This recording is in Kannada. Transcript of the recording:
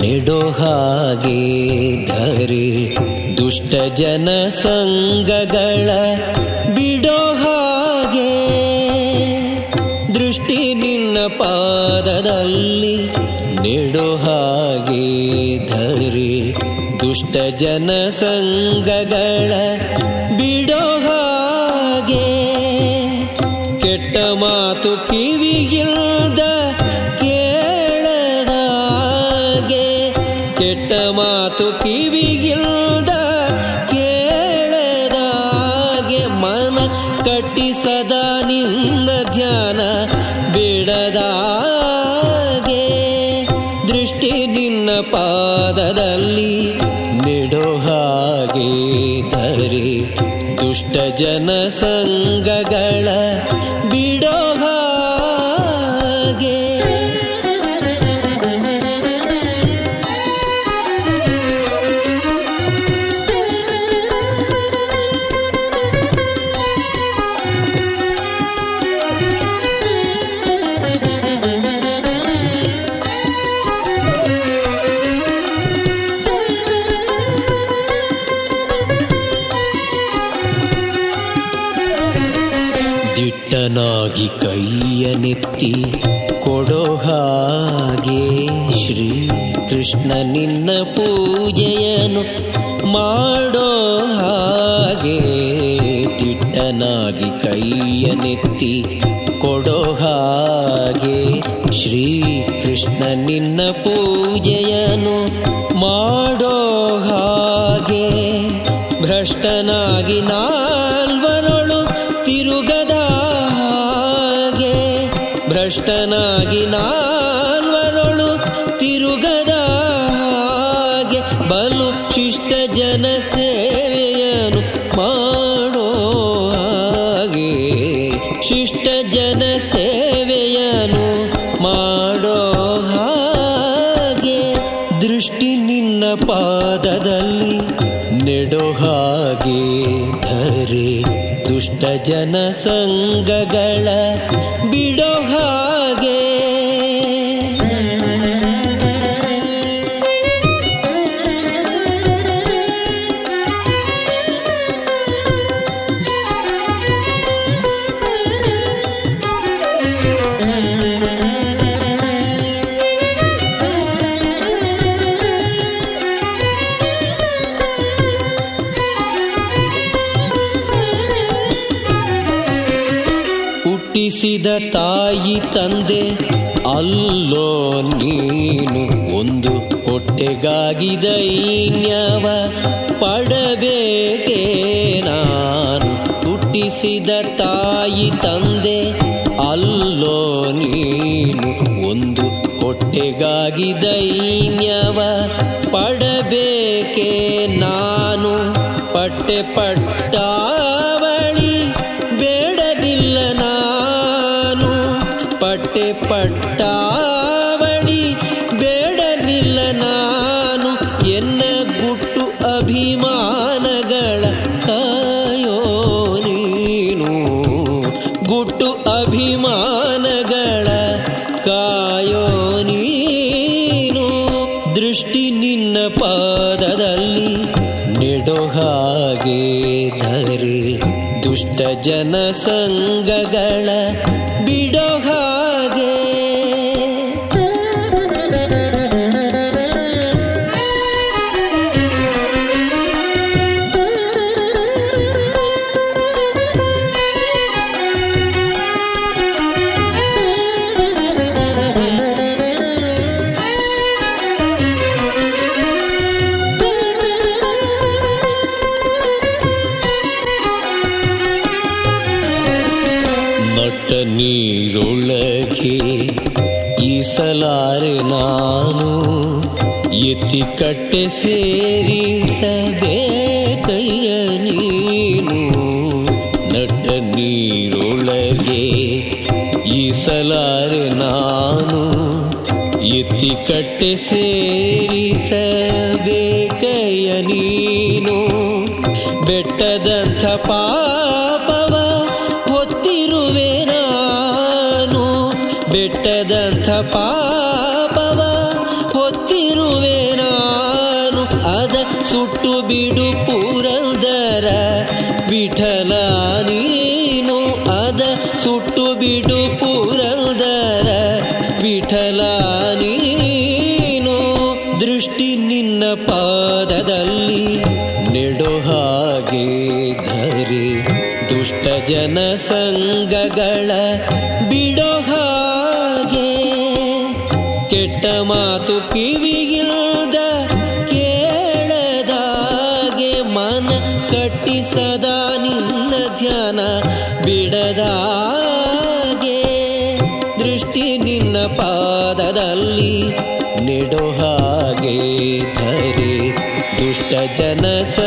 ನೆಡೋ ಹಾಗೆ ಧರಿ ದುಷ್ಟ ಜನ ಸಂಘಗಳ ಬಿಡೋ ಹಾಗೆ. ದೃಷ್ಟಿ ನಿನ್ನ ಪಾದದಲ್ಲಿ ನೆಡೋ ಹಾಗೆ ಧರಿ ದುಷ್ಟ ಜನ ಸಂಘಗಳ ಬಿಡೋ ಮಾತು ಕಿವಿಗಿಲ್ದ ಕೇಳದಾಗೆ ಮನ ಕಟ್ಟಿಸದ ನಿನ್ನ ಧ್ಯಾನ ಬಿಡದಾಗೆ. ದೃಷ್ಟಿ ನಿನ್ನ ಪಾದದಲ್ಲಿ ಬಿಡೋ ಹಾಗೆ ದುಷ್ಟ ಜನ ಸಂಗಗಳ ದಿಟ್ಟನಾಗಿ ಕೈಯನೆತ್ತಿ ಕೊಡೋ ಹಾಗೆ ಶ್ರೀ ಕೃಷ್ಣ ನಿನ್ನ ಪೂಜೆಯನು ಮಾಡೋ ಹಾಗೆ ದಿಟ್ಟನಾಗಿ ಕೈಯನೆತ್ತಿ ಕೊಡೋ ಹಾಗೆ ಶ್ರೀ ಕೃಷ್ಣ ನಿನ್ನ ಪೂಜೆಯನು ಮಾಡೋ ಹಾಗೆ ಭ್ರಷ್ಟನಾಗಿ ನಾಲ್ವರೊಳು ಭ್ರಷ್ಟನಾಗಿ ನಾಲ್ವರೊಳು ತಿರುಗದ ಹಾಗೆ ಬಲು ಶಿಷ್ಟ ಹುಟ್ಟಿಸಿದ ತಾಯಿ ತಂದೆ, ಅಲ್ಲೋ ನೀನು ಒಂದು ಹೊಟ್ಟೆಗಾಗಿದ ಈನ್ಯವ ಪಡಬೇಕೆ ನಾನು ಹುಟ್ಟಿಸಿದ ತಾಯಿ ತಂದೆ, ಅಲ್ಲೋ ನೀನು ಒಂದು ಹೊಟ್ಟೆಗಾಗಿದ ಈನ್ಯವ ಪಡಬೇಕೆ ನಾನು ಪಟ್ಟೆ ಪಟ್ಟಾವಳಿ ಪಟ್ಟಾವಳಿ ಬೇಡಲಿಲ್ಲ ನಾನು ಎನ್ನ ಗುಟ್ಟು ಅಭಿಮಾನಗಳ ಕಾಯೋ ನೀನು. ಗುಟ್ಟು ಅಭಿಮಾನಗಳ ಕಾಯೋ ನೀನು. ದೃಷ್ಟಿ ನಿನ್ನ ಪಾದದಲ್ಲಿ ನೆಡೋ ಧರೆ. ದುಷ್ಟ ಜನ ಸಂಗಗಳ ಬಿಡೋ ಹಾಗೆ ನಟ್ಟ ಈ ನಾನು ಎತ್ತಿ ಕಟ್ಟೆ ಸೇರಿಸಬೇಕಯ್ಯ ನೀನು ನಟ್ಟ ನೀರೊಳಗೆ ಈಸಲಾರೆ ನಾನು ಎತ್ತಿ ಕಟ್ಟೆ ಕೈಯ ನೀನು ಬೆಟ್ಟದಂಥ ಪಾಪವ ವಿಠಲ ನೀನು ಅದ ಸುಟ್ಟು ಬಿಡು ಪುರಂದರ. ವಿಠಲ ನೀನು ದೃಷ್ಟಿ ನಿನ್ನ ಪಾದದಲ್ಲಿ ನೆಡೋ ಹಾಗೆ ಧರಿ. ದುಷ್ಟ ಜನ ಸಂಘಗಳ ಬಿಡೋ ಹಾಗೆ. ಕೆಟ್ಟ ಮಾತು ಕಿವಿಗಿಲ್ದ ಕಟ್ಟಿ ಸದಾ ನಿನ್ನ ಧ್ಯಾನ ಬಿಡದಾಗೆ. ದೃಷ್ಟಿ ನಿನ್ನ ಪಾದದಲ್ಲಿ ನೆಡೋ ಹಾಗೆ ಧರಿ. ದುಷ್ಟ ಜನ ಸ